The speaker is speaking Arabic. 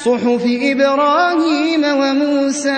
صُحُفِ إِبْرَاهِيمَ وَمُوسَىٰ